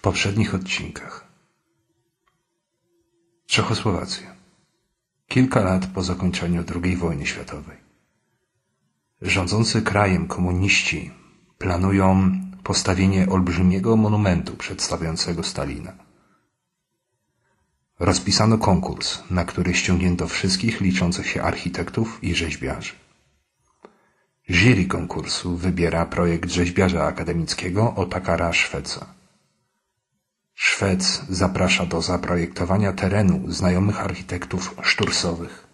poprzednich odcinkach. Czechosłowacja. Kilka lat po zakończeniu II wojny światowej. Rządzący krajem komuniści planują postawienie olbrzymiego monumentu przedstawiającego Stalina. Rozpisano konkurs, na który ściągnięto wszystkich liczących się architektów i rzeźbiarzy. Jury konkursu wybiera projekt rzeźbiarza akademickiego Otakara Szweca. Szwec zaprasza do zaprojektowania terenu znajomych architektów sztursowych.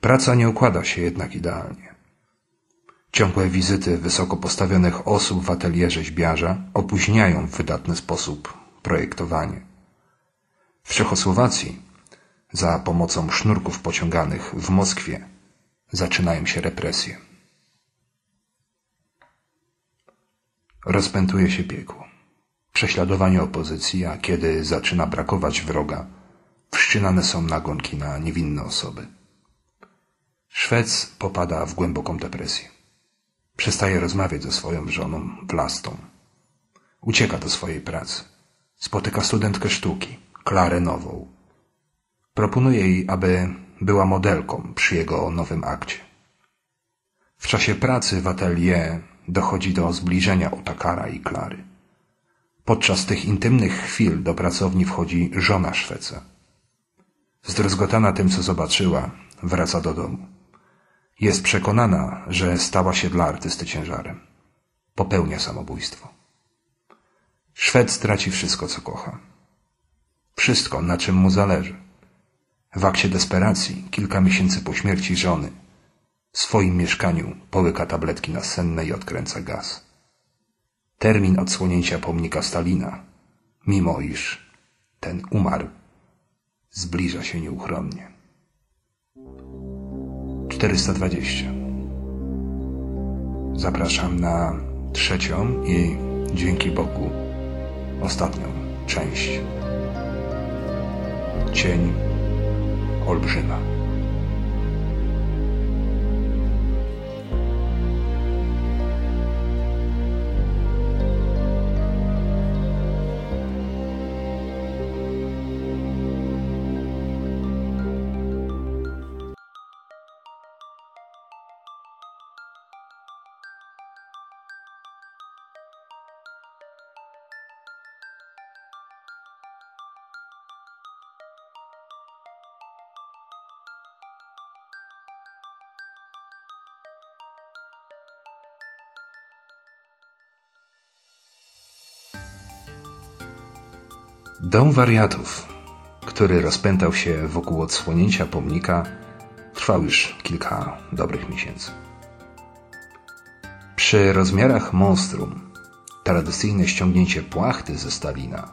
Praca nie układa się jednak idealnie. Ciągłe wizyty wysoko postawionych osób w atelierze rzeźbiarza opóźniają w wydatny sposób projektowanie. W Czechosłowacji za pomocą sznurków pociąganych w Moskwie zaczynają się represje. Rozpętuje się piekło. Prześladowanie opozycji, a kiedy zaczyna brakować wroga, wszczynane są nagonki na niewinne osoby. Szwec popada w głęboką depresję. Przestaje rozmawiać ze swoją żoną Vlastą. Ucieka do swojej pracy. Spotyka studentkę sztuki, Klarę Nową. Proponuje jej, aby była modelką przy jego nowym akcie. W czasie pracy w atelier dochodzi do zbliżenia Otakara i Klary. Podczas tych intymnych chwil do pracowni wchodzi żona Szweca. Zdruzgotana tym, co zobaczyła, wraca do domu. Jest przekonana, że stała się dla artysty ciężarem. Popełnia samobójstwo. Szwed traci wszystko, co kocha. Wszystko, na czym mu zależy. W akcie desperacji, kilka miesięcy po śmierci żony, w swoim mieszkaniu połyka tabletki nasenne i odkręca gaz. Termin odsłonięcia pomnika Stalina, mimo iż ten umarł, zbliża się nieuchronnie. 420. Zapraszam na trzecią i dzięki Bogu ostatnią część. Cień olbrzyma. Dom wariatów, który rozpętał się wokół odsłonięcia pomnika, trwał już kilka dobrych miesięcy. Przy rozmiarach monstrum tradycyjne ściągnięcie płachty ze Stalina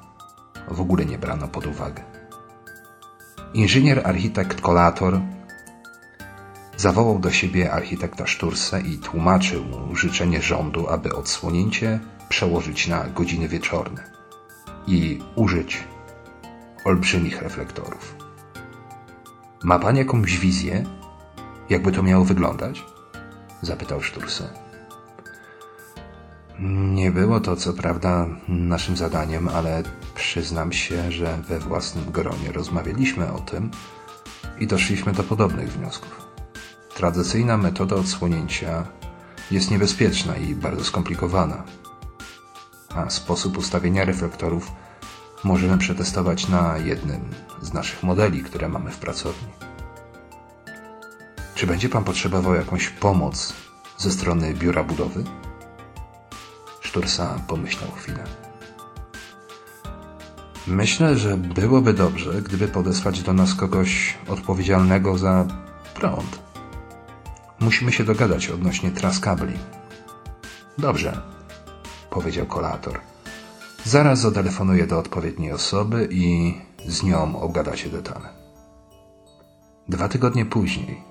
w ogóle nie brano pod uwagę. Inżynier architekt Kolator zawołał do siebie architekta Sztursę i tłumaczył mu życzenie rządu, aby odsłonięcie przełożyć na godziny wieczorne i użyć olbrzymich reflektorów. Ma pan jakąś wizję, jakby to miało wyglądać? Zapytał Szturse. Nie było to co prawda naszym zadaniem, ale przyznam się, że we własnym gronie rozmawialiśmy o tym i doszliśmy do podobnych wniosków. Tradycyjna metoda odsłonięcia jest niebezpieczna i bardzo skomplikowana a sposób ustawienia reflektorów możemy przetestować na jednym z naszych modeli, które mamy w pracowni. Czy będzie Pan potrzebował jakąś pomoc ze strony biura budowy? Sztursa pomyślał chwilę. Myślę, że byłoby dobrze, gdyby podesłać do nas kogoś odpowiedzialnego za prąd. Musimy się dogadać odnośnie tras kabli. Dobrze, powiedział kolator. Zaraz zatelefonuję do odpowiedniej osoby i z nią obgadacie detale. Dwa tygodnie później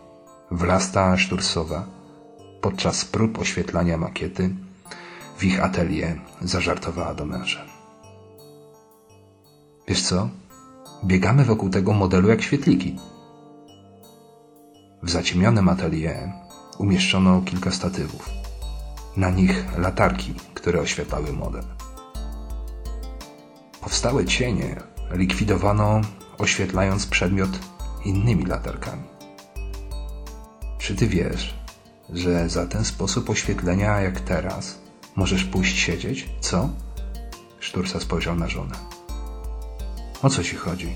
Wlasta Sztursowa podczas prób oświetlania makiety w ich atelier zażartowała do męża. Wiesz co? Biegamy wokół tego modelu jak świetliki. W zaciemnionym atelier umieszczono kilka statywów. Na nich latarki, które oświetlały model. Powstałe cienie likwidowano oświetlając przedmiot innymi latarkami. Czy ty wiesz, że za ten sposób oświetlenia jak teraz możesz pójść siedzieć? Co? Sztursa spojrzał na żonę. O co ci chodzi?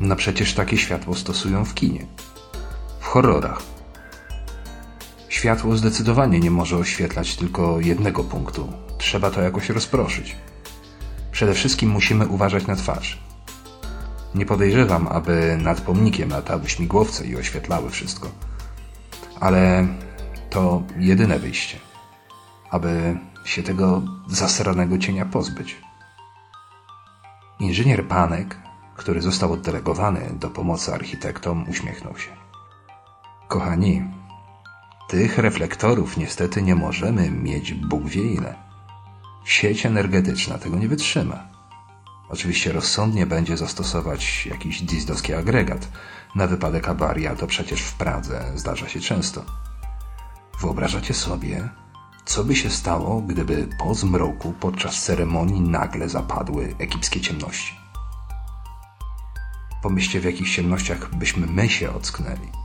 No przecież takie światło stosują w kinie. W horrorach. Światło zdecydowanie nie może oświetlać tylko jednego punktu. Trzeba to jakoś rozproszyć. Przede wszystkim musimy uważać na twarz. Nie podejrzewam, aby nad pomnikiem latały śmigłowce i oświetlały wszystko. Ale to jedyne wyjście, aby się tego zasranego cienia pozbyć. Inżynier Panek, który został oddelegowany do pomocy architektom, uśmiechnął się. Kochani, tych reflektorów niestety nie możemy mieć Bóg wie ile. Sieć energetyczna tego nie wytrzyma. Oczywiście rozsądnie będzie zastosować jakiś dizdowski agregat. Na wypadek awarii, a to przecież w Pradze zdarza się często. Wyobrażacie sobie, co by się stało, gdyby po zmroku podczas ceremonii nagle zapadły egipskie ciemności? Pomyślcie, w jakich ciemnościach byśmy my się ocknęli.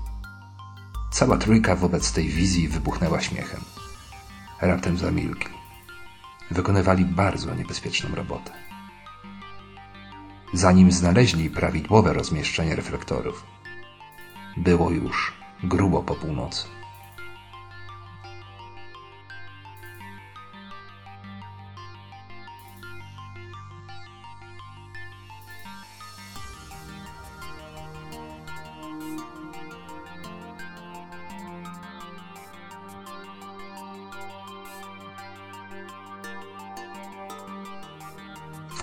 Cała trójka wobec tej wizji wybuchnęła śmiechem. Raptem zamilkli. Wykonywali bardzo niebezpieczną robotę. Zanim znaleźli prawidłowe rozmieszczenie reflektorów, było już grubo po północy.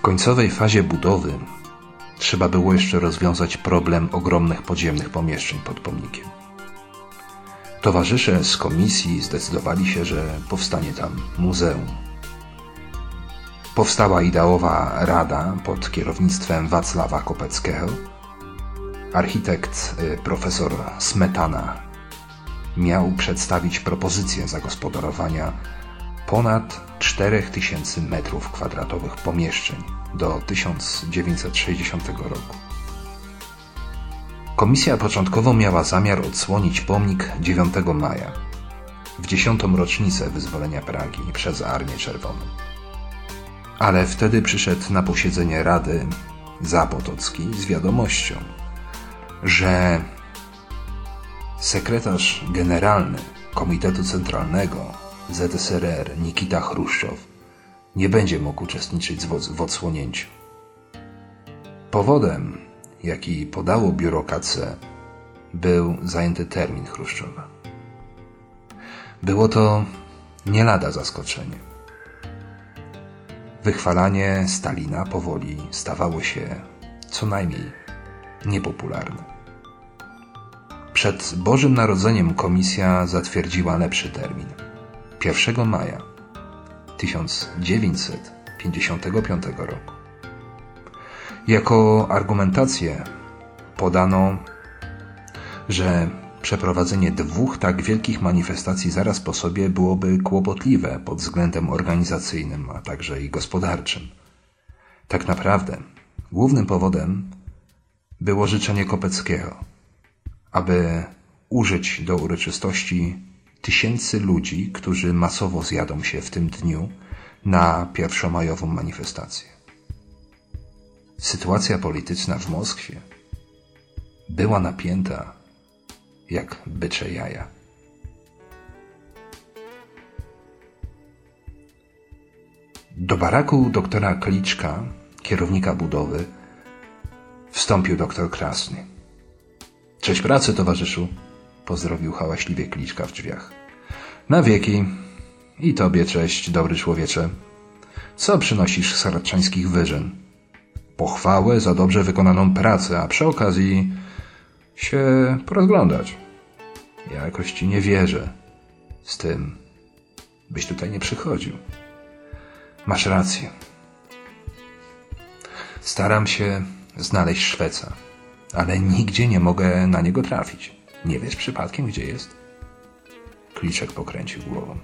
Końcowej fazie budowy trzeba było jeszcze rozwiązać problem ogromnych podziemnych pomieszczeń pod pomnikiem. Towarzysze z komisji zdecydowali się, że powstanie tam muzeum. Powstała ideowa rada pod kierownictwem Wacława Kopeckiego. Architekt y, profesor Smetana miał przedstawić propozycję zagospodarowania ponad 4000 metrów kwadratowych pomieszczeń do 1960 roku. Komisja początkowo miała zamiar odsłonić pomnik 9 maja, w dziesiątą rocznicę wyzwolenia Pragi przez Armię Czerwoną. Ale wtedy przyszedł na posiedzenie Rady Zapotocki z wiadomością, że sekretarz generalny Komitetu Centralnego ZSRR Nikita Chruszczow nie będzie mógł uczestniczyć w odsłonięciu. Powodem, jaki podało biuro KC, był zajęty termin Chruszczowa. Było to nie lada zaskoczenie. Wychwalanie Stalina powoli stawało się co najmniej niepopularne. Przed Bożym Narodzeniem komisja zatwierdziła lepszy termin – 1 maja 1955 roku. Jako argumentację podano, że przeprowadzenie dwóch tak wielkich manifestacji zaraz po sobie byłoby kłopotliwe pod względem organizacyjnym, a także i gospodarczym. Tak naprawdę głównym powodem było życzenie Kopeckiego, aby użyć do uroczystości tysięcy ludzi, którzy masowo zjadą się w tym dniu na pierwszomajową manifestację. Sytuacja polityczna w Moskwie była napięta jak bycze jaja. Do baraku doktora Kliczka, kierownika budowy, wstąpił doktor Krasny. Cześć pracy, towarzyszu, pozdrowił hałaśliwie Kliczka w drzwiach. Na wieki. I tobie cześć, dobry człowiecze. Co przynosisz z saraczańskich wyżyn? Pochwałę za dobrze wykonaną pracę, a przy okazji się porozglądać. Ja jakoś ci nie wierzę. Z tym byś tutaj nie przychodził. Masz rację. Staram się znaleźć Szweca, ale nigdzie nie mogę na niego trafić. Nie wiesz przypadkiem, gdzie jest? Kliczek pokręcił głową.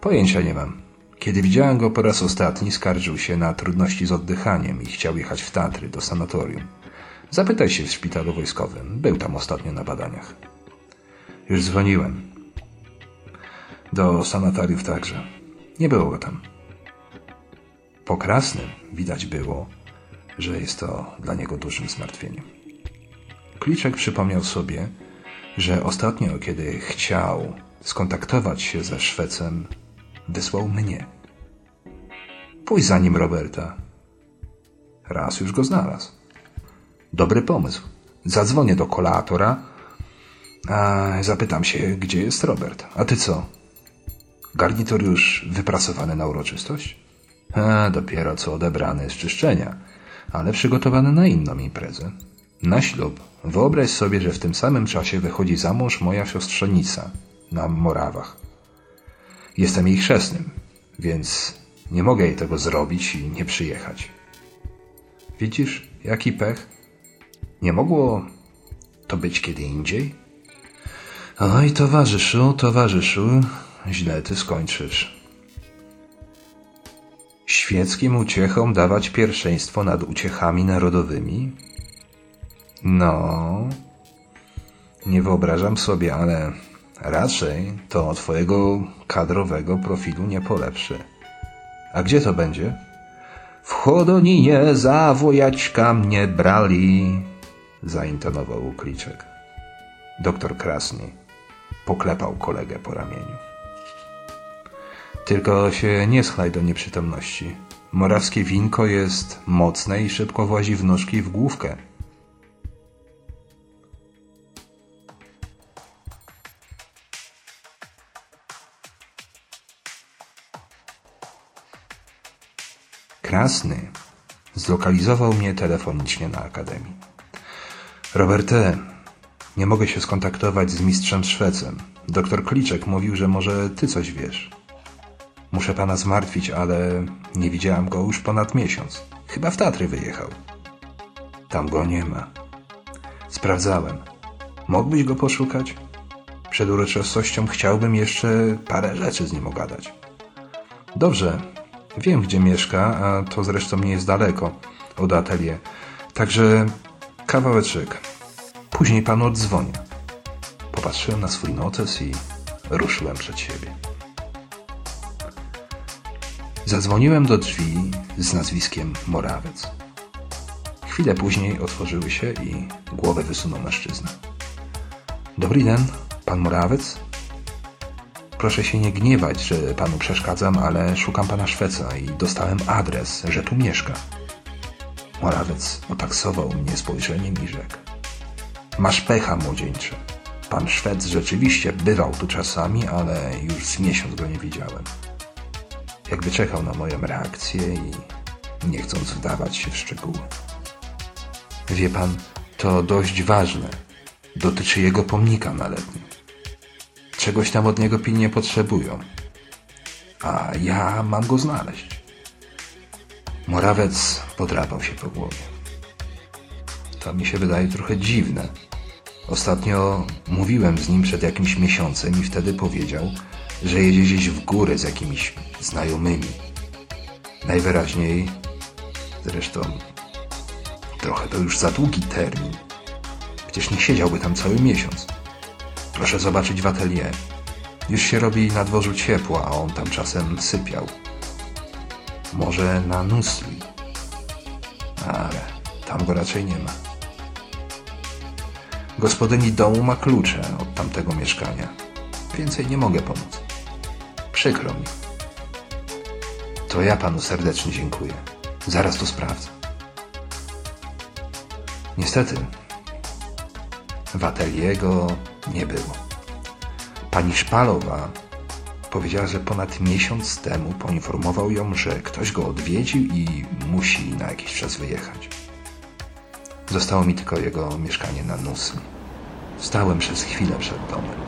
Pojęcia nie mam. Kiedy widziałem go po raz ostatni, skarżył się na trudności z oddychaniem i chciał jechać w Tatry do sanatorium. Zapytaj się w szpitalu wojskowym. Był tam ostatnio na badaniach. Już dzwoniłem. Do sanatoriów także. Nie było go tam. Po krasnym widać było, że jest to dla niego dużym zmartwieniem. Kliczek przypomniał sobie, że ostatnio, kiedy chciał skontaktować się ze Szwecem, wysłał mnie. Pójdź za nim, Roberta. Raz już go znalazł. Dobry pomysł. Zadzwonię do kolatora, a zapytam się, gdzie jest Robert. A ty co? Garnitur już wyprasowany na uroczystość? A, dopiero co odebrany z czyszczenia, ale przygotowany na inną imprezę. Na ślub. Wyobraź sobie, że w tym samym czasie wychodzi za mąż moja siostrzenica na Morawach. Jestem jej chrzestnym, więc nie mogę jej tego zrobić i nie przyjechać. Widzisz, jaki pech? Nie mogło to być kiedy indziej? Oj, towarzyszu, towarzyszu, źle ty skończysz. Świeckim uciechom dawać pierwszeństwo nad uciechami narodowymi? No, nie wyobrażam sobie, ale raczej to twojego kadrowego profilu nie polepszy. A gdzie to będzie? W Chodoninie za wojaczka mnie brali, zaintonował Kliczek. Doktor Krasny poklepał kolegę po ramieniu. Tylko się nie schlaj do nieprzytomności. Morawskie winko jest mocne i szybko włazi w nóżki i w główkę. Krasny zlokalizował mnie telefonicznie na Akademii. Roberte, nie mogę się skontaktować z mistrzem Szwecem. Doktor Kliczek mówił, że może ty coś wiesz. Muszę pana zmartwić, ale nie widziałam go już ponad miesiąc. Chyba w Tatry wyjechał. Tam go nie ma. Sprawdzałem. Mógłbyś go poszukać? Przed uroczystością chciałbym jeszcze parę rzeczy z nim ogadać. Dobrze, Wiem, gdzie mieszka, a to zresztą nie jest daleko od atelier. Także kawałeczek. Później panu odzwonię. Popatrzyłem na swój notes i ruszyłem przed siebie. Zadzwoniłem do drzwi z nazwiskiem Morawec. Chwilę później otworzyły się i głowę wysunął mężczyzna. Dobry den, pan Morawec? Proszę się nie gniewać, że panu przeszkadzam, ale szukam pana Szweca i dostałem adres, że tu mieszka. Morawiec otaksował mnie spojrzeniem i rzekł. Masz pecha, młodzieńcze. Pan Szwec rzeczywiście bywał tu czasami, ale już z miesiąc go nie widziałem. Jakby czekał na moją reakcję i nie chcąc wdawać się w szczegóły. Wie pan, to dość ważne. Dotyczy jego pomnika na letnim. Czegoś tam od niego pilnie potrzebują. A ja mam go znaleźć. Morawec podrapał się po głowie. To mi się wydaje trochę dziwne. Ostatnio mówiłem z nim przed jakimś miesiącem i wtedy powiedział, że jedzie gdzieś w górę z jakimiś znajomymi. Najwyraźniej, zresztą, trochę to już za długi termin. Przecież nie siedziałby tam cały miesiąc. Proszę zobaczyć w atelier. Już się robi na dworzu ciepło, a on tam czasem sypiał. Może na Nusli. Ale tam go raczej nie ma. Gospodyni domu ma klucze od tamtego mieszkania. Więcej nie mogę pomóc. Przykro mi. To ja panu serdecznie dziękuję. Zaraz to sprawdzę. Niestety, w ateliego nie było. Pani Szpalowa powiedziała, że ponad miesiąc temu poinformował ją, że ktoś go odwiedził i musi na jakiś czas wyjechać. Zostało mi tylko jego mieszkanie na Nusy. Stałem przez chwilę przed domem.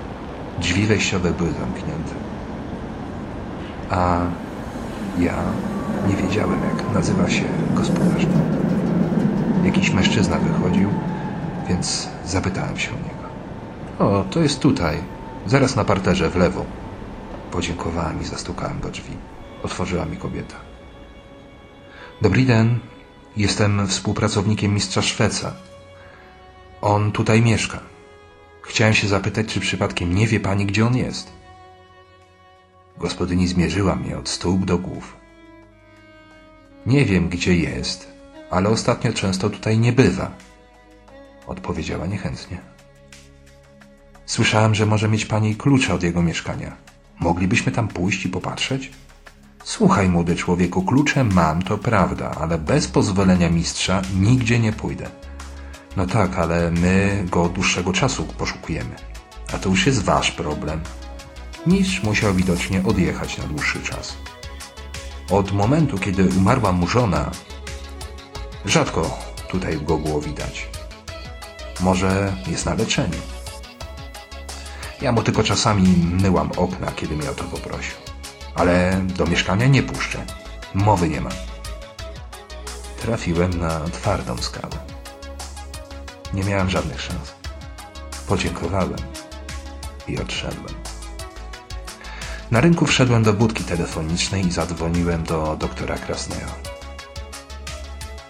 Drzwi wejściowe były zamknięte. A ja nie wiedziałem, jak nazywa się gospodarz. Jakiś mężczyzna wychodził, więc zapytałem się o. O, to jest tutaj. Zaraz na parterze, w lewo. Podziękowałem i zastukałem do drzwi. otworzyła mi kobieta. Dobry den, jestem współpracownikiem mistrza Szweca. On tutaj mieszka. Chciałem się zapytać, czy przypadkiem nie wie pani, gdzie on jest. Gospodyni zmierzyła mnie od stóp do głów. Nie wiem, gdzie jest, ale ostatnio często tutaj nie bywa. Odpowiedziała niechętnie. Słyszałem, że może mieć pani klucze od jego mieszkania. Moglibyśmy tam pójść i popatrzeć? Słuchaj, młody człowieku, klucze mam, to prawda, ale bez pozwolenia mistrza nigdzie nie pójdę. No tak, ale my go od dłuższego czasu poszukujemy. A to już jest wasz problem. Mistrz musiał widocznie odjechać na dłuższy czas. Od momentu, kiedy umarła mu żona, rzadko tutaj go było widać. Może jest na leczeniu. Ja mu tylko czasami myłam okna, kiedy mnie o to poprosił. Ale do mieszkania nie puszczę. Mowy nie ma. Trafiłem na twardą skałę. Nie miałem żadnych szans. Podziękowałem i odszedłem. Na rynku wszedłem do budki telefonicznej i zadzwoniłem do doktora Krasnego.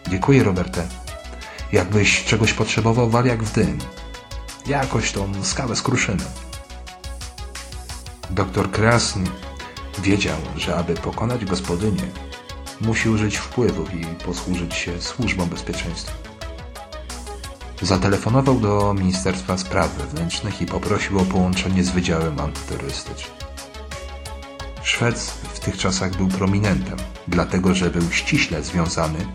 Dziękuję, Roberte. Jakbyś czegoś potrzebował, wal jak w dym. Jakoś tą skałę skruszymy. Doktor Krasny wiedział, że aby pokonać gospodynię, musi użyć wpływów i posłużyć się służbą bezpieczeństwa. Zatelefonował do Ministerstwa Spraw Wewnętrznych i poprosił o połączenie z Wydziałem Antyterrorystycznym. Szwec w tych czasach był prominentem, dlatego że był ściśle związany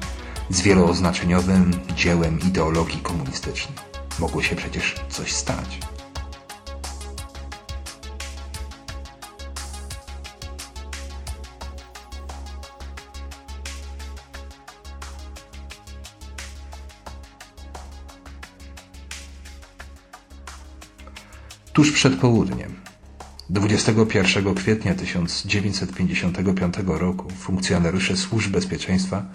z wielooznaczeniowym dziełem ideologii komunistycznej. Mogło się przecież coś stać. Tuż przed południem, 21 kwietnia 1955 roku, funkcjonariusze służb bezpieczeństwa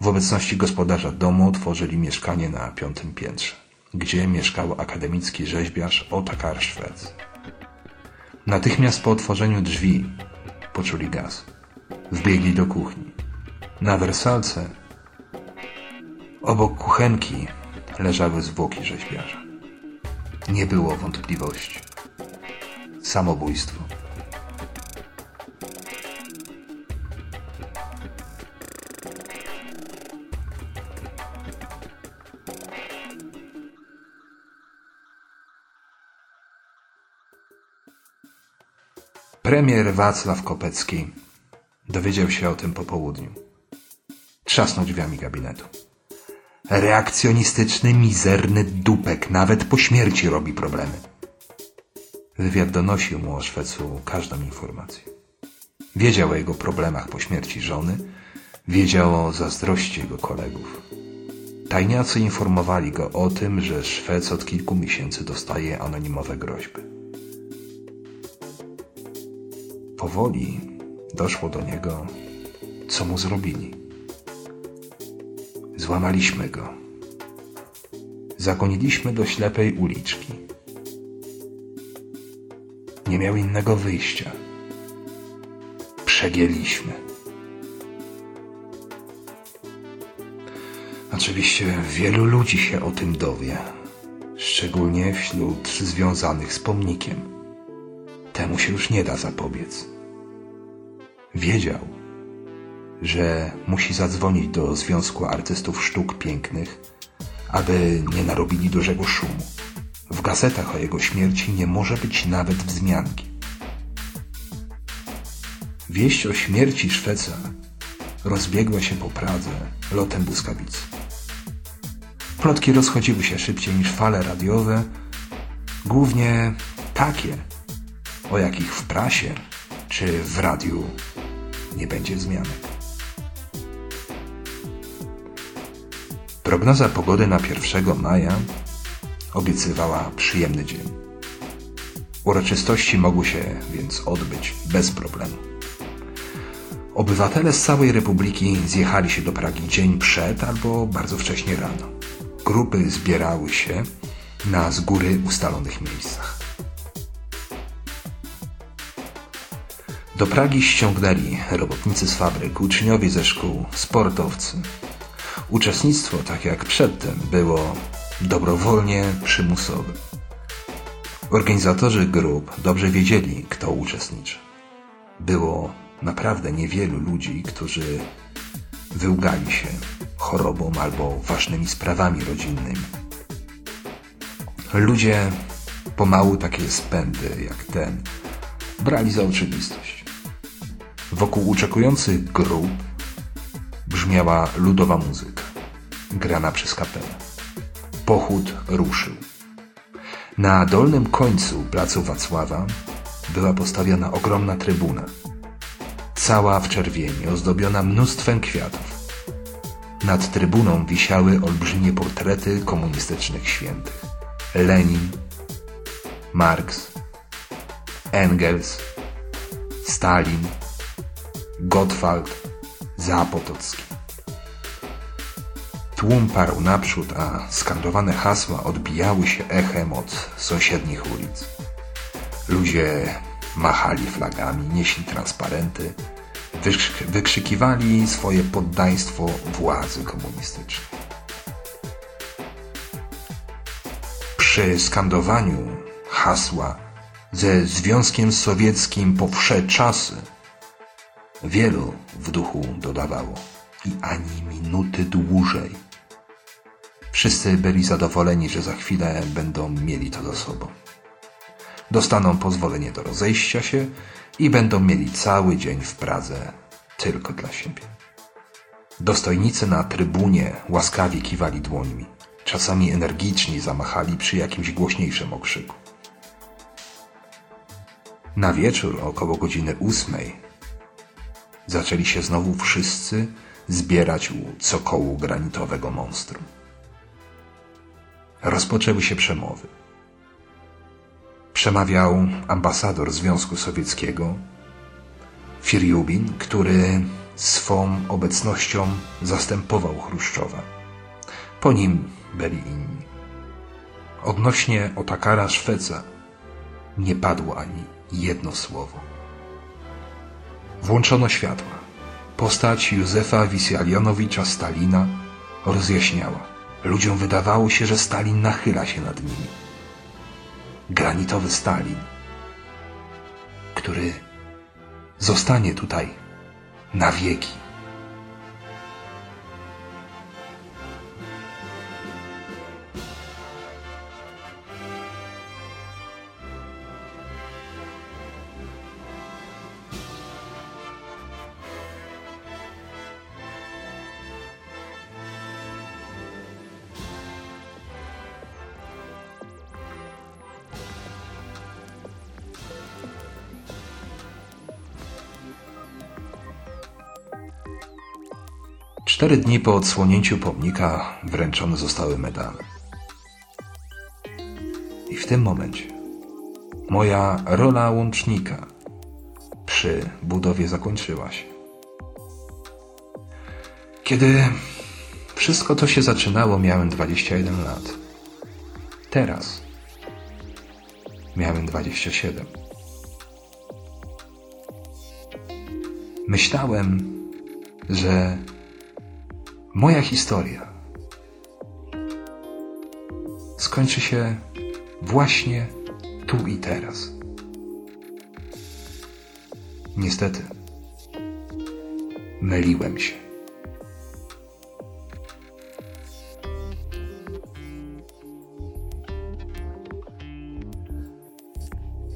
w obecności gospodarza domu otworzyli mieszkanie na piątym piętrze, gdzie mieszkał akademicki rzeźbiarz Otakar Szwec. Natychmiast po otworzeniu drzwi poczuli gaz. Wbiegli do kuchni. Na wersalce obok kuchenki leżały zwłoki rzeźbiarza. Nie było wątpliwości. Samobójstwo. Premier Wacław Kopecki dowiedział się o tym po południu. Trzasnął drzwiami gabinetu. Reakcjonistyczny, mizerny dupek nawet po śmierci robi problemy. Wywiad donosił mu o Szwecu każdą informację. Wiedział o jego problemach po śmierci żony, wiedział o zazdrości jego kolegów. Tajniacy informowali go o tym, że Szwec od kilku miesięcy dostaje anonimowe groźby. Powoli doszło do niego, co mu zrobili. Złamaliśmy go. Zagoniliśmy do ślepej uliczki. Nie miał innego wyjścia. Przegięliśmy. Oczywiście wielu ludzi się o tym dowie, szczególnie wśród związanych z pomnikiem. Temu się już nie da zapobiec. Wiedział, że musi zadzwonić do Związku Artystów Sztuk Pięknych, aby nie narobili dużego szumu. W gazetach o jego śmierci nie może być nawet wzmianki. Wieść o śmierci Szweca rozbiegła się po Pradze lotem błyskawicy. Plotki rozchodziły się szybciej niż fale radiowe, głównie takie, o jakich w prasie czy w radiu nie będzie wzmianek. Prognoza pogody na 1 maja obiecywała przyjemny dzień. Uroczystości mogły się więc odbyć bez problemu. Obywatele z całej Republiki zjechali się do Pragi dzień przed albo bardzo wcześnie rano. Grupy zbierały się na z góry ustalonych miejscach. Do Pragi ściągnęli robotnicy z fabryk, uczniowie ze szkół, sportowcy. Uczestnictwo, tak jak przedtem, było dobrowolnie przymusowe. Organizatorzy grup dobrze wiedzieli, kto uczestniczy. Było naprawdę niewielu ludzi, którzy wyłgali się chorobą albo ważnymi sprawami rodzinnymi. Ludzie pomału takie spędy jak ten brali za oczywistość. Wokół oczekujących grup brzmiała ludowa muzyka, grana przez kapelę. Pochód ruszył. Na dolnym końcu placu Wacława była postawiona ogromna trybuna, cała w czerwieni, ozdobiona mnóstwem kwiatów. Nad trybuną wisiały olbrzymie portrety komunistycznych świętych. Lenin, Marx, Engels, Stalin, Gottwald, Zapotocki. Tłum parł naprzód, a skandowane hasła odbijały się echem od sąsiednich ulic. Ludzie machali flagami, nieśli transparenty, wykrzykiwali swoje poddaństwo władzy komunistycznej. Przy skandowaniu hasła ze Związkiem Sowieckim po wsze czasy wielu w duchu dodawało i ani minuty dłużej. Wszyscy byli zadowoleni, że za chwilę będą mieli to za sobą. Dostaną pozwolenie do rozejścia się i będą mieli cały dzień w Pradze tylko dla siebie. Dostojnicy na trybunie łaskawie kiwali dłońmi, czasami energicznie zamachali przy jakimś głośniejszym okrzyku. Na wieczór około godziny ósmej zaczęli się znowu wszyscy zbierać u cokołu granitowego monstrum. Rozpoczęły się przemowy. Przemawiał ambasador Związku Sowieckiego, Firjubin, który swą obecnością zastępował Chruszczowa. Po nim byli inni. Odnośnie Otakara Szweca nie padło ani jedno słowo. Włączono światła. Postać Józefa Wisjalionowicza Stalina rozjaśniała. Ludziom wydawało się, że Stalin nachyla się nad nimi. Granitowy Stalin, który zostanie tutaj na wieki. 4 dni po odsłonięciu pomnika wręczone zostały medale. I w tym momencie moja rola łącznika przy budowie zakończyła się. Kiedy wszystko to się zaczynało, miałem 21 lat. Teraz miałem 27. Myślałem, że moja historia skończy się właśnie tu i teraz. Niestety, myliłem się.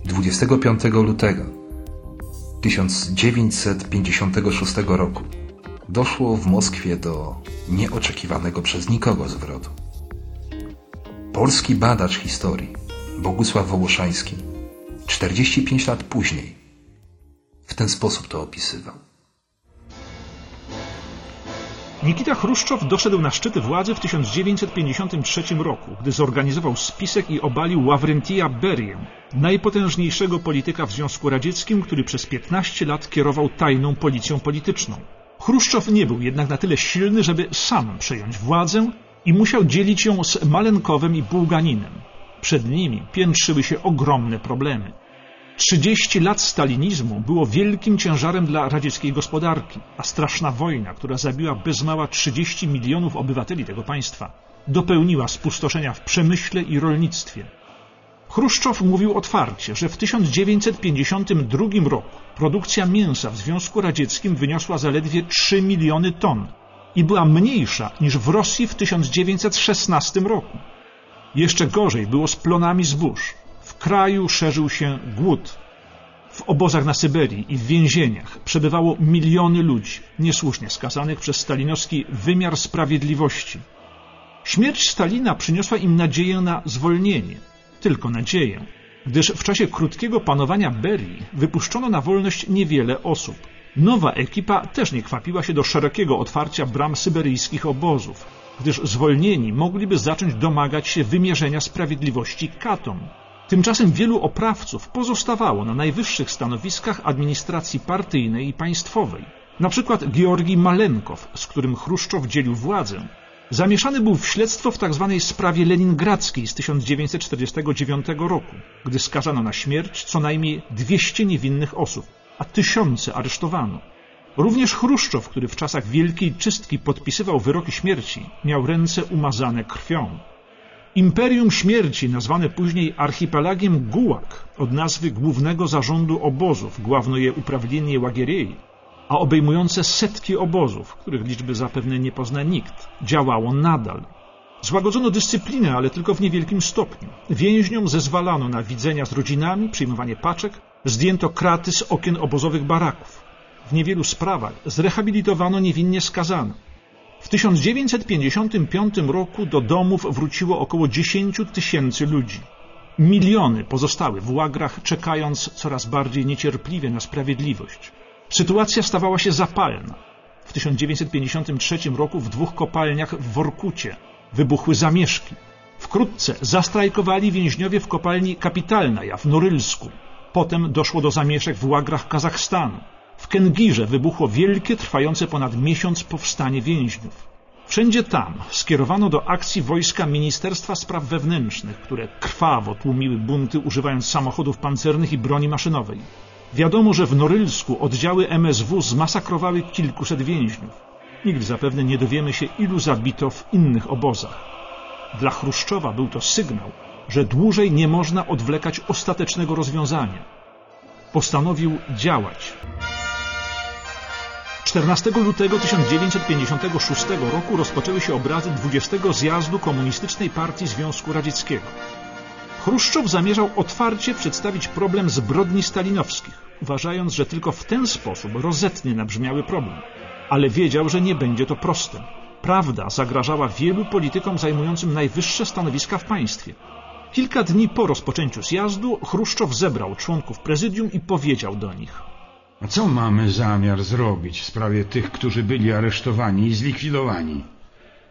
Dwudziestego piątego lutego 1956 roku doszło w Moskwie do nieoczekiwanego przez nikogo zwrotu. Polski badacz historii Bogusław Wołoszański 45 lat później w ten sposób to opisywał. Nikita Chruszczow doszedł na szczyt władzy w 1953 roku, gdy zorganizował spisek i obalił Ławrentija Berię, najpotężniejszego polityka w Związku Radzieckim, który przez 15 lat kierował tajną policją polityczną. Chruszczow nie był jednak na tyle silny, żeby sam przejąć władzę i musiał dzielić ją z Malenkowem i Bułganinem. Przed nimi piętrzyły się ogromne problemy. 30 lat stalinizmu było wielkim ciężarem dla radzieckiej gospodarki, a straszna wojna, która zabiła bez mała 30 milionów obywateli tego państwa, dopełniła spustoszenia w przemyśle i rolnictwie. Chruszczow mówił otwarcie, że w 1952 roku produkcja mięsa w Związku Radzieckim wyniosła zaledwie 3 miliony ton i była mniejsza niż w Rosji w 1916 roku. Jeszcze gorzej było z plonami zbóż. W kraju szerzył się głód. W obozach na Syberii i w więzieniach przebywało miliony ludzi, niesłusznie skazanych przez stalinowski wymiar sprawiedliwości. Śmierć Stalina przyniosła im nadzieję na zwolnienie. Tylko nadzieję, gdyż w czasie krótkiego panowania Berii wypuszczono na wolność niewiele osób. Nowa ekipa też nie kwapiła się do szerokiego otwarcia bram syberyjskich obozów, gdyż zwolnieni mogliby zacząć domagać się wymierzenia sprawiedliwości katom. Tymczasem wielu oprawców pozostawało na najwyższych stanowiskach administracji partyjnej i państwowej. Na przykład Georgi Malenkow, z którym Chruszczow dzielił władzę, zamieszany był w śledztwo w tzw. sprawie leningradzkiej z 1949 roku, gdy skazano na śmierć co najmniej 200 niewinnych osób, a tysiące aresztowano. Również Chruszczow, który w czasach Wielkiej Czystki podpisywał wyroki śmierci, miał ręce umazane krwią. Imperium Śmierci, nazwane później archipelagiem Gułak, od nazwy głównego zarządu obozów, główne uprawnienie Łagierii, a obejmujące setki obozów, których liczby zapewne nie pozna nikt, działało nadal. Złagodzono dyscyplinę, ale tylko w niewielkim stopniu. Więźniom zezwalano na widzenia z rodzinami, przyjmowanie paczek, zdjęto kraty z okien obozowych baraków. W niewielu sprawach zrehabilitowano niewinnie skazano. W 1955 roku do domów wróciło około 10 tysięcy ludzi. Miliony pozostały w łagrach, czekając coraz bardziej niecierpliwie na sprawiedliwość. Sytuacja stawała się zapalna. W 1953 roku w dwóch kopalniach w Workucie wybuchły zamieszki. Wkrótce zastrajkowali więźniowie w kopalni Kapitalnaja w Norylsku. Potem doszło do zamieszek w łagrach Kazachstanu. W Kengirze wybuchło wielkie, trwające ponad miesiąc powstanie więźniów. Wszędzie tam skierowano do akcji wojska Ministerstwa Spraw Wewnętrznych, które krwawo tłumiły bunty używając samochodów pancernych i broni maszynowej. Wiadomo, że w Norylsku oddziały MSW zmasakrowały kilkuset więźniów. Nigdy zapewne nie dowiemy się, ilu zabito w innych obozach. Dla Chruszczowa był to sygnał, że dłużej nie można odwlekać ostatecznego rozwiązania. Postanowił działać. 14 lutego 1956 roku rozpoczęły się obrazy 20 zjazdu Komunistycznej Partii Związku Radzieckiego. Chruszczow zamierzał otwarcie przedstawić problem zbrodni stalinowskich, uważając, że tylko w ten sposób rozetnie nabrzmiały problem. Ale wiedział, że nie będzie to proste. Prawda zagrażała wielu politykom zajmującym najwyższe stanowiska w państwie. Kilka dni po rozpoczęciu zjazdu Chruszczow zebrał członków prezydium i powiedział do nich A co mamy zamiar zrobić w sprawie tych, którzy byli aresztowani i zlikwidowani?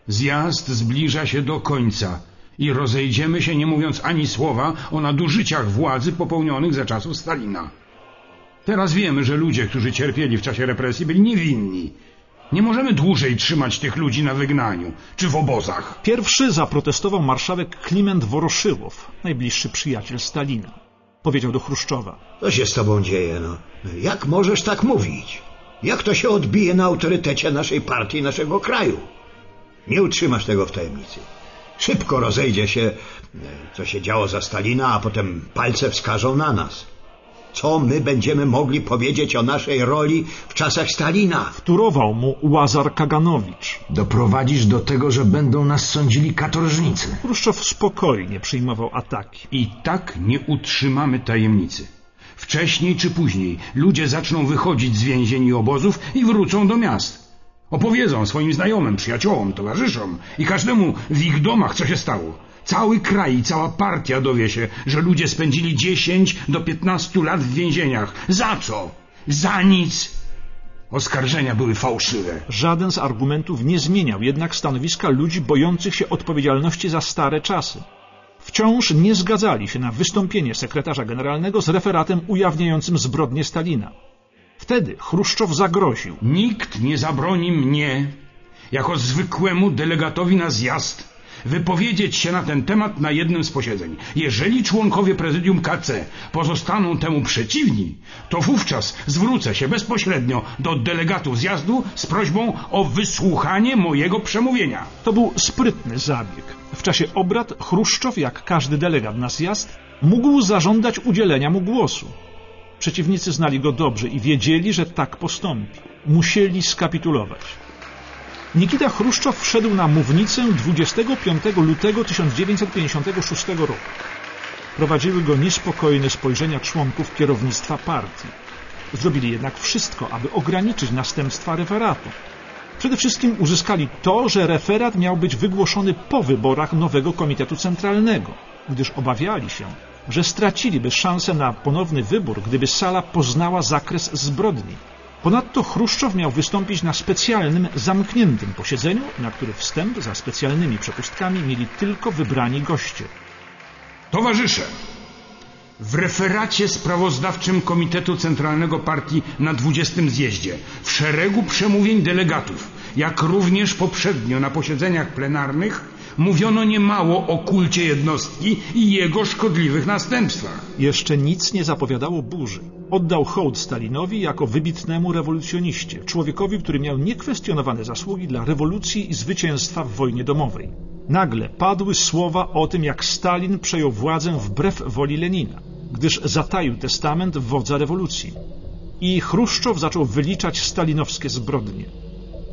Zjazd zbliża się do końca i rozejdziemy się nie mówiąc ani słowa o nadużyciach władzy popełnionych za czasów Stalina. Teraz wiemy, że ludzie, którzy cierpieli w czasie represji, byli niewinni. Nie możemy dłużej trzymać tych ludzi na wygnaniu czy w obozach. Pierwszy zaprotestował marszałek Kliment Woroszyłow, najbliższy przyjaciel Stalina. Powiedział do Chruszczowa. Co się z tobą dzieje, no? Jak możesz tak mówić? Jak to się odbije na autorytecie naszej partii i naszego kraju? Nie utrzymasz tego w tajemnicy. Szybko rozejdzie się, co się działo za Stalina, a potem palce wskażą na nas. Co my będziemy mogli powiedzieć o naszej roli w czasach Stalina? Wturował mu Łazar Kaganowicz. Doprowadzisz do tego, że będą nas sądzili katorżnicy. Chruszczow spokojnie przyjmował ataki. I tak nie utrzymamy tajemnicy. Wcześniej czy później ludzie zaczną wychodzić z więzień i obozów i wrócą do miast. Opowiedzą swoim znajomym, przyjaciołom, towarzyszom i każdemu w ich domach, co się stało. Cały kraj i cała partia dowie się, że ludzie spędzili 10 do 15 lat w więzieniach. Za co? Za nic. Oskarżenia były fałszywe. Żaden z argumentów nie zmieniał jednak stanowiska ludzi bojących się odpowiedzialności za stare czasy. Wciąż nie zgadzali się na wystąpienie sekretarza generalnego z referatem ujawniającym zbrodnie Stalina. Wtedy Chruszczow zagroził. Nikt nie zabroni mnie, jako zwykłemu delegatowi na zjazd, wypowiedzieć się na ten temat na jednym z posiedzeń. Jeżeli członkowie prezydium KC pozostaną temu przeciwni, to wówczas zwrócę się bezpośrednio do delegatów zjazdu z prośbą o wysłuchanie mojego przemówienia. To był sprytny zabieg. W czasie obrad Chruszczow, jak każdy delegat na zjazd, mógł zażądać udzielenia mu głosu. Przeciwnicy znali go dobrze i wiedzieli, że tak postąpi. Musieli skapitulować. Nikita Chruszczow wszedł na mównicę 25 lutego 1956 roku. Prowadziły go niespokojne spojrzenia członków kierownictwa partii. Zrobili jednak wszystko, aby ograniczyć następstwa referatu. Przede wszystkim uzyskali to, że referat miał być wygłoszony po wyborach nowego Komitetu Centralnego, gdyż obawiali się, że straciliby szansę na ponowny wybór, gdyby sala poznała zakres zbrodni. Ponadto Chruszczow miał wystąpić na specjalnym, zamkniętym posiedzeniu, na który wstęp za specjalnymi przepustkami mieli tylko wybrani goście. Towarzysze, w referacie sprawozdawczym Komitetu Centralnego Partii na 20 zjeździe, w szeregu przemówień delegatów, jak również poprzednio na posiedzeniach plenarnych, mówiono niemało o kulcie jednostki i jego szkodliwych następstwach. Jeszcze nic nie zapowiadało burzy. Oddał hołd Stalinowi jako wybitnemu rewolucjoniście, człowiekowi, który miał niekwestionowane zasługi dla rewolucji i zwycięstwa w wojnie domowej. Nagle padły słowa o tym, jak Stalin przejął władzę wbrew woli Lenina, gdyż zataił testament wodza rewolucji. I Chruszczow zaczął wyliczać stalinowskie zbrodnie.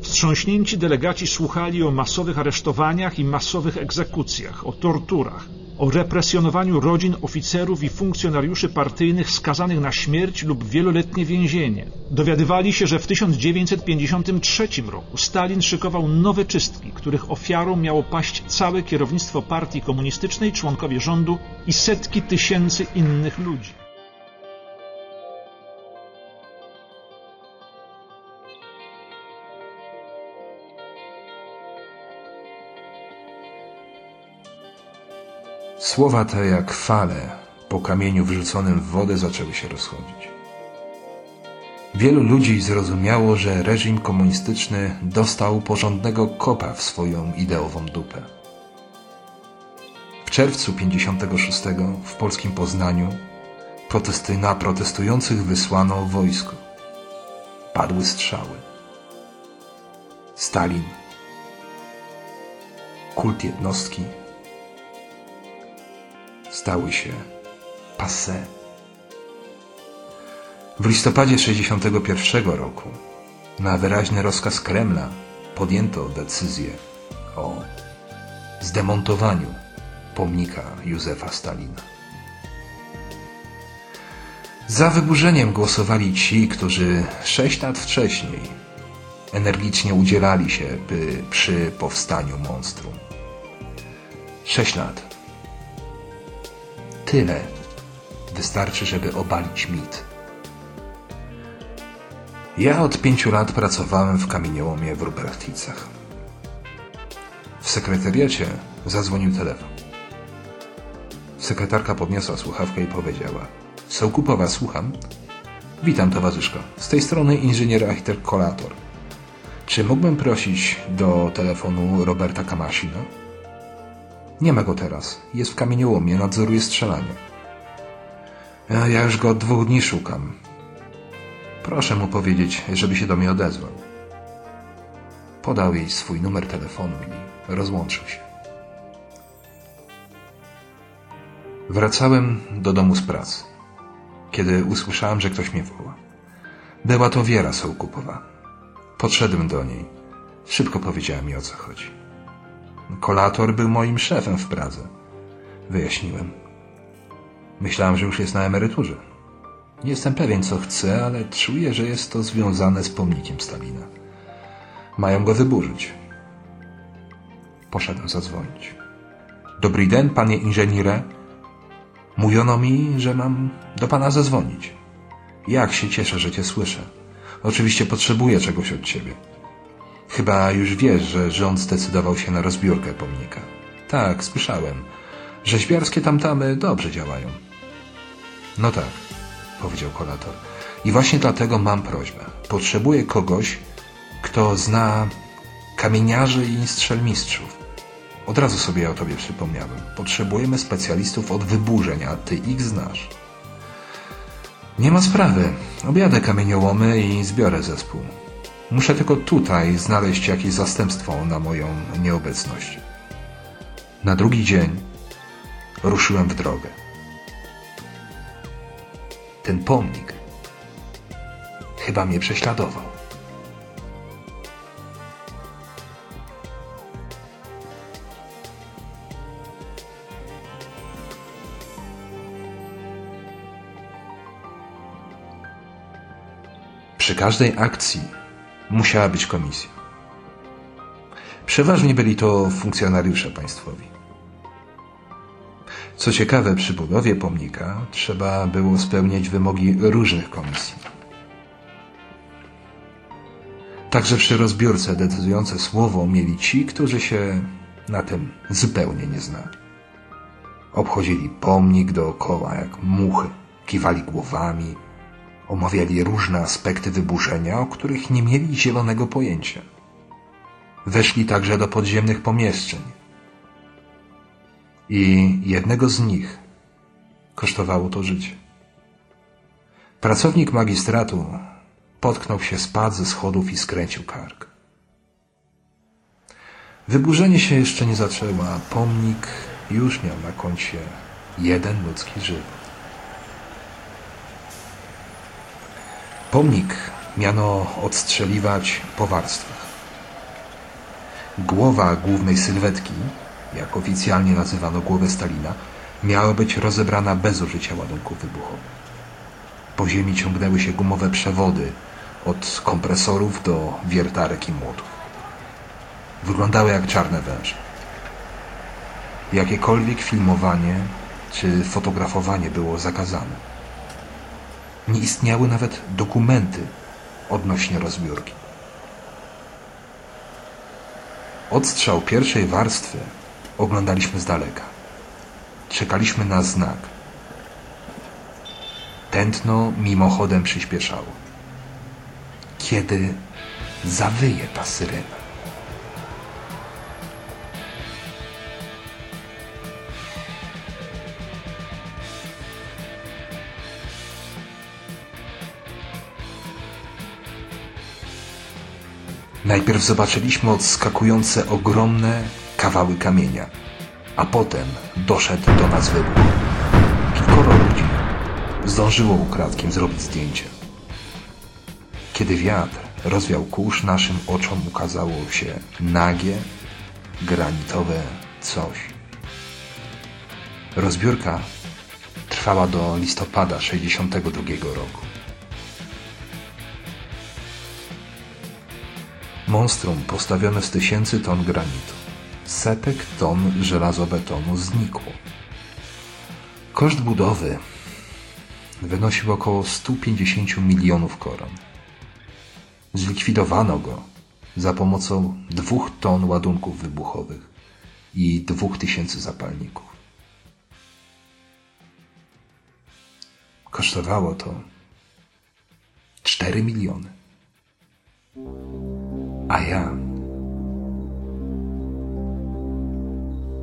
Wstrząśnięci delegaci słuchali o masowych aresztowaniach i masowych egzekucjach, o torturach, o represjonowaniu rodzin oficerów i funkcjonariuszy partyjnych skazanych na śmierć lub wieloletnie więzienie. Dowiadywali się, że w 1953 roku Stalin szykował nowe czystki, których ofiarą miało paść całe kierownictwo partii komunistycznej, członkowie rządu i setki tysięcy innych ludzi. Słowa te jak fale po kamieniu wrzuconym w wodę zaczęły się rozchodzić. Wielu ludzi zrozumiało, że reżim komunistyczny dostał porządnego kopa w swoją ideową dupę. W czerwcu 56 w polskim Poznaniu protesty na protestujących wysłano wojsko. Padły strzały. Stalin. Kult jednostki stały się passé. W listopadzie 1961 roku na wyraźny rozkaz Kremla podjęto decyzję o zdemontowaniu pomnika Józefa Stalina. Za wyburzeniem głosowali ci, którzy sześć lat wcześniej energicznie udzielali się by przy powstaniu monstrum. Sześć lat Tyle wystarczy, żeby obalić mit. Ja od pięciu lat pracowałem w kamieniołomie w Ruperchticach. W sekretariacie zadzwonił telefon. Sekretarka podniosła słuchawkę i powiedziała Sołkupowa, słucham. Witam, towarzyszko. Z tej strony inżynier architekt Kolator. Czy mógłbym prosić do telefonu Roberta Kamasina? Nie ma go teraz. Jest w kamieniołomie, nadzoruje strzelanie. Ja już go od dwóch dni szukam. Proszę mu powiedzieć, żeby się do mnie odezwał. Podał jej swój numer telefonu i rozłączył się. Wracałem do domu z pracy, kiedy usłyszałem, że ktoś mnie woła. Była to Wiera Sołkupowa. Podszedłem do niej. Szybko powiedziała mi o co chodzi. Kolator był moim szefem w Pradze. Wyjaśniłem. Myślałem, że już jest na emeryturze. Nie jestem pewien, co chce, ale czuję, że jest to związane z pomnikiem Stalina. Mają go wyburzyć. Poszedłem zadzwonić. Dobry den, panie inżynierze. Mówiono mi, że mam do pana zadzwonić. Jak się cieszę, że cię słyszę. Oczywiście potrzebuję czegoś od ciebie. Chyba już wiesz, że rząd zdecydował się na rozbiórkę pomnika. Tak, słyszałem. Rzeźbiarskie tamtamy dobrze działają. No tak, powiedział kolator. I właśnie dlatego mam prośbę. Potrzebuję kogoś, kto zna kamieniarzy i strzelmistrzów. Od razu sobie o tobie przypomniałem. Potrzebujemy specjalistów od wyburzeń, a ty ich znasz. Nie ma sprawy. Objadę kamieniołomy i zbiorę zespół. Muszę tylko tutaj znaleźć jakieś zastępstwo na moją nieobecność. Na drugi dzień ruszyłem w drogę. Ten pomnik chyba mnie prześladował. Przy każdej akcji musiała być komisja. Przeważnie byli to funkcjonariusze państwowi. Co ciekawe, przy budowie pomnika trzeba było spełniać wymogi różnych komisji. Także przy rozbiórce decydujące słowo mieli ci, którzy się na tym zupełnie nie znali. Obchodzili pomnik dookoła jak muchy, kiwali głowami, omawiali różne aspekty wyburzenia, o których nie mieli zielonego pojęcia. Weszli także do podziemnych pomieszczeń. I jednego z nich kosztowało to życie. Pracownik magistratu potknął się, spadł ze schodów i skręcił kark. Wyburzenie się jeszcze nie zaczęło, a pomnik już miał na koncie jeden ludzki żywot. Pomnik miano odstrzeliwać po warstwach. Głowa głównej sylwetki, jak oficjalnie nazywano głowę Stalina, miała być rozebrana bez użycia ładunków wybuchowych. Po ziemi ciągnęły się gumowe przewody od kompresorów do wiertarek i młotów. Wyglądały jak czarne węże. Jakiekolwiek filmowanie czy fotografowanie było zakazane. Nie istniały nawet dokumenty odnośnie rozbiórki. Odstrzał pierwszej warstwy oglądaliśmy z daleka. Czekaliśmy na znak. Tętno mimochodem przyspieszało. Kiedy zawyje ta syrena? Najpierw zobaczyliśmy odskakujące ogromne kawały kamienia, a potem doszedł do nas wybuch. Kilkoro ludzi zdążyło ukradkiem zrobić zdjęcie. Kiedy wiatr rozwiał kurz, naszym oczom ukazało się nagie, granitowe coś. Rozbiórka trwała do listopada 62 roku. Monstrum postawione z tysięcy ton granitu, setek ton żelazobetonu znikło. Koszt budowy wynosił około 150 milionów koron. Zlikwidowano go za pomocą dwóch ton ładunków wybuchowych i dwóch tysięcy zapalników. Kosztowało to 4 miliony. A ja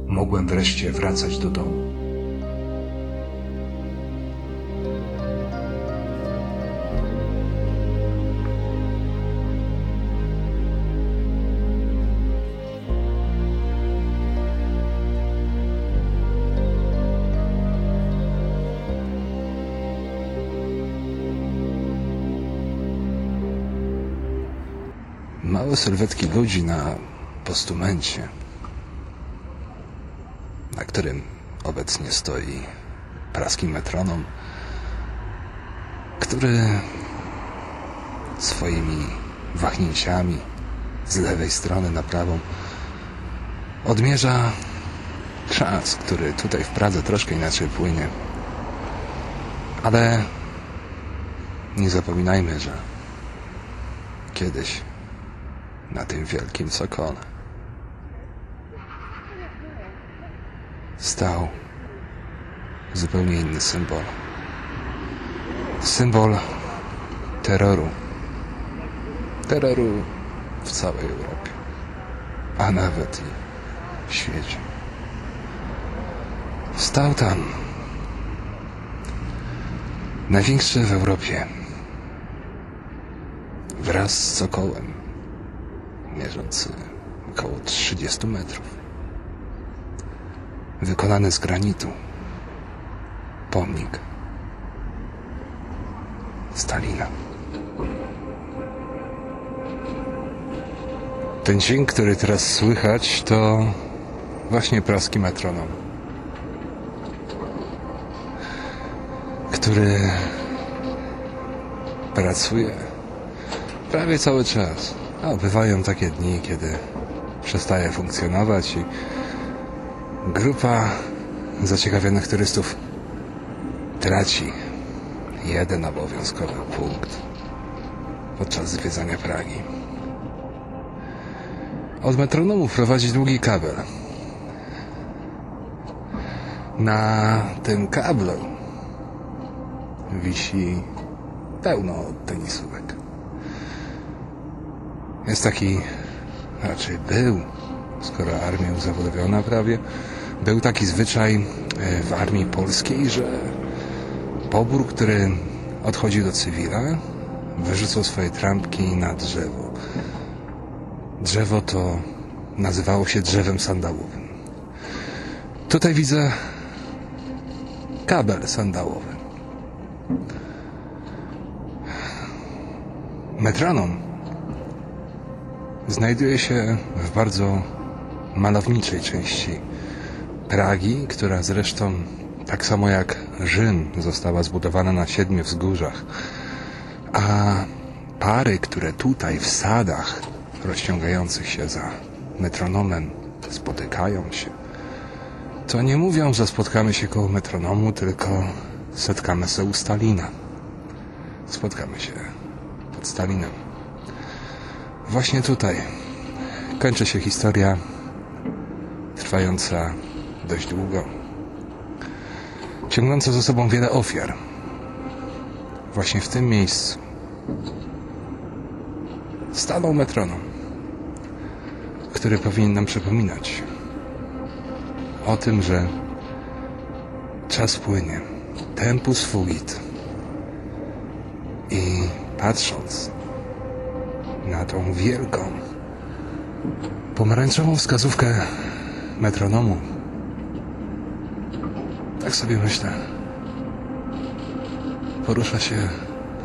mogłem wreszcie wracać do domu. Małe sylwetki ludzi na postumencie, na którym obecnie stoi praski metronom, który swoimi wahnięciami z lewej strony na prawą odmierza czas, który tutaj w Pradze troszkę inaczej płynie. Ale nie zapominajmy, że kiedyś na tym wielkim cokole stał zupełnie inny symbol. Symbol terroru. Terroru w całej Europie, a nawet i świecie. Stał tam. Największy w Europie. Wraz z cokołem. Mierzący około 30 metrów. Wykonany z granitu. Pomnik. Stalina. Ten dźwięk, który teraz słychać, to właśnie praski metronom. Który pracuje prawie cały czas. A bywają takie dni, kiedy przestaje funkcjonować i grupa zaciekawionych turystów traci jeden obowiązkowy punkt podczas zwiedzania Pragi. Od metronomu prowadzi długi kabel. Na tym kablu wisi pełno tenisówek. Jest taki, raczej był, skoro armia uzawodowiona prawie, był taki zwyczaj e, w armii polskiej, że pobór, który odchodził do cywila, wyrzucał swoje trampki na drzewo. Drzewo to nazywało się drzewem sandałowym. Tutaj widzę kabel sandałowy. Metronom znajduje się w bardzo malowniczej części Pragi, która zresztą tak samo jak Rzym została zbudowana na siedmiu wzgórzach, a pary, które tutaj w sadach rozciągających się za metronomem spotykają się, to nie mówią, że spotkamy się koło metronomu, tylko spotkamy się u Stalina. Spotkamy się pod Stalinem. Właśnie tutaj kończy się historia trwająca dość długo, ciągnąca za sobą wiele ofiar. Właśnie w tym miejscu stanął metronom, który powinien nam przypominać o tym, że czas płynie, tempus fugit i patrząc na tą wielką pomarańczową wskazówkę metronomu, tak sobie myślę, porusza się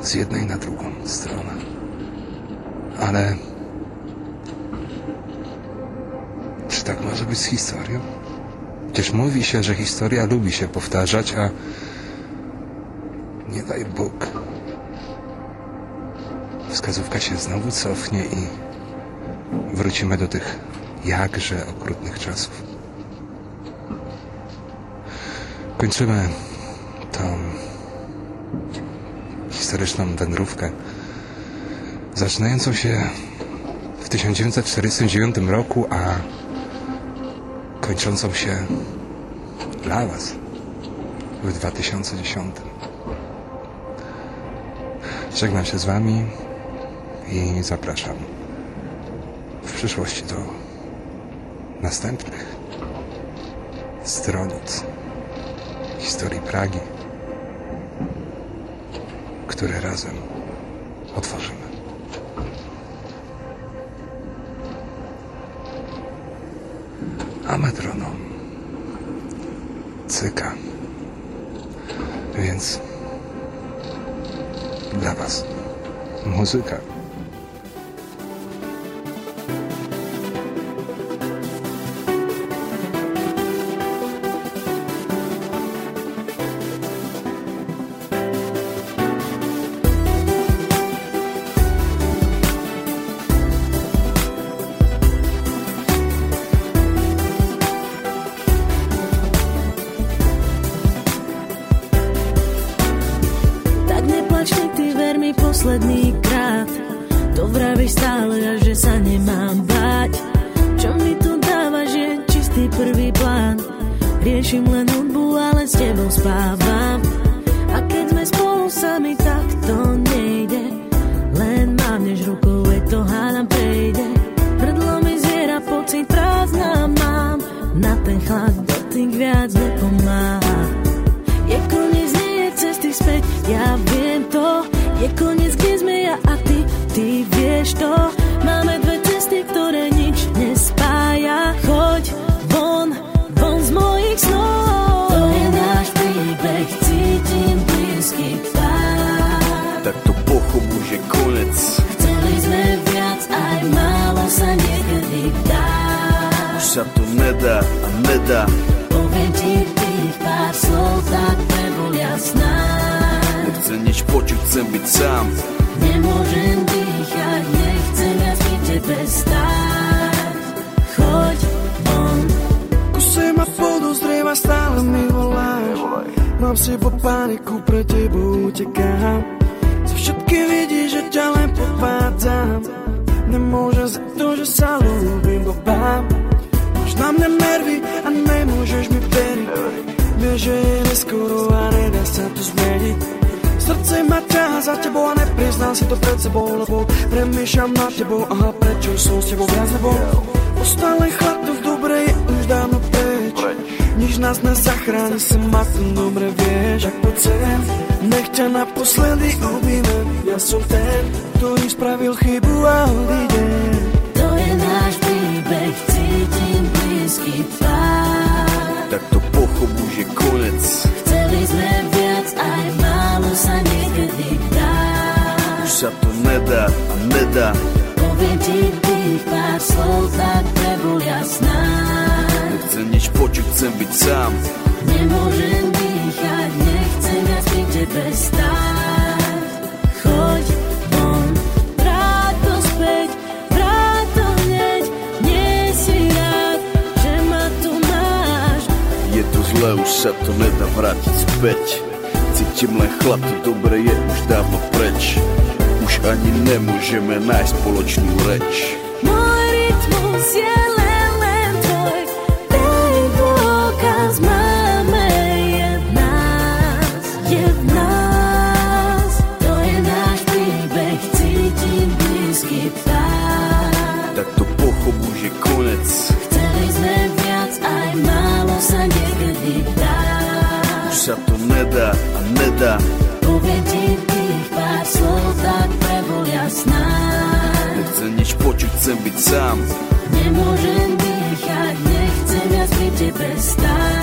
z jednej na drugą stronę. Ale czy tak może być z historią? Przecież mówi się, że historia lubi się powtarzać, a nie daj Bóg. Wskazówka się znowu cofnie i wrócimy do tych jakże okrutnych czasów. Kończymy tą historyczną wędrówkę, zaczynającą się w 1949 roku, a kończącą się dla Was w 2010. Żegnam się z Wami i zapraszam w przyszłości do następnych stronic historii Pragi, które razem otworzymy. A metronom cyka. Więc dla Was muzyka. ten chlad Dotyk viac nepomáha. Je koniec, nie je cesty späť Ja viem to. Je koniec, kde sme ja a ty Ty vieš to. Máme dve cesty, ktoré nič nespája. Choď von, von z mojich snov. To je náš príbeh Cítim blízky pár. Tak to pochop už je konec. Chceli sme viac, aj málo sa niekedy dá. Už sa to nedá a beda. Уведиртих пар солдат прегуля сна Не chcę mieć poczuć, chcę być sam Nie może dychać, nie chcę ja nigdzie przestać Choć on. Ko se ma podozrieva, stále mi voláš Mám si po paniku, pre tebou utekám. Za všetky vidíš, že ťa len podvádzam Nemôžem za to, že sa ľúbim, blbám Máš na nervy a nemôžeš mi veriť. Vieš, že je neskoro a nedá sa to zmeniť. Srdce ma ťaha za tebou a nepriznám si to pred sebou Lebo premýšľam nad tebou, aha prečo som s tebou viac nebo Ostal len chlap, to v dobre je už dávno preč. Nič nás nezachráni, sem ma to dobre vieš Tak poď sem, nech ťa naposledy objímem Ja som ten, ktorý spravil chybu a odídem to je náš príbeh, cítim blízky pár. Tak to pochopu, že konec. Chceli sme viac, aj málo sa niekedy dá. Už sa to nedá a nedá. Poviem ti tých pár slov, tak prevolia snáď. Nechcem nič počuť, chcem byť sám. Nemôžem dýchať, nechcem viac pri tebe stáť. Choď Zlé, už sa to nedá vrátiť späť. Cítim len chlad, to dobre je už dávno preč. Už ani nemôžeme nájsť spoločnú reč. Sa to nedá a nedá. Poviem ti tých pár slov, tak prevolia snáď. Nechcem nič počuť, chcem byť sám. Nemôžem dýchať, nechcem viac pri tebe stáť.